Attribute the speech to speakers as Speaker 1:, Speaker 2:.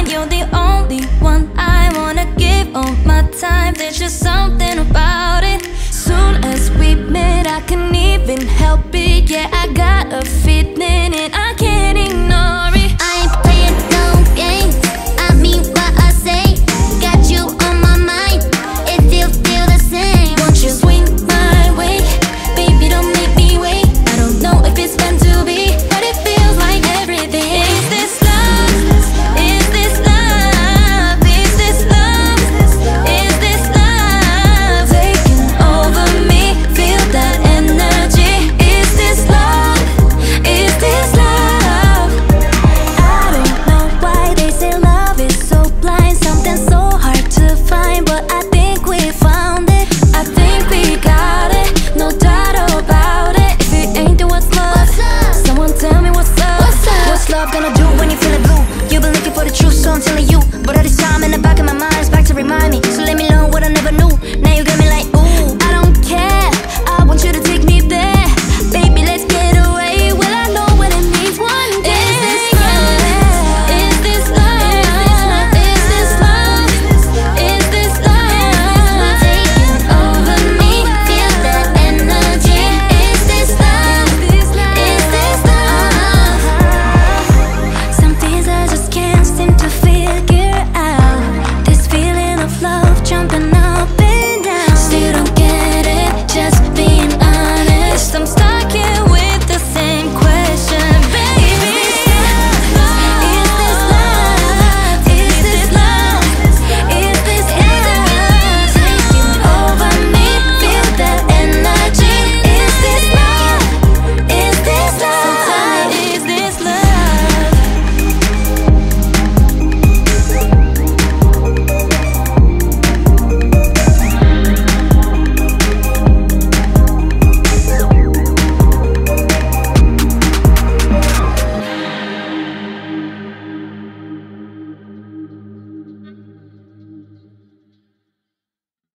Speaker 1: mind You're the only one I wanna give all my time. There's just something about it. Soon as we meet I can even help it.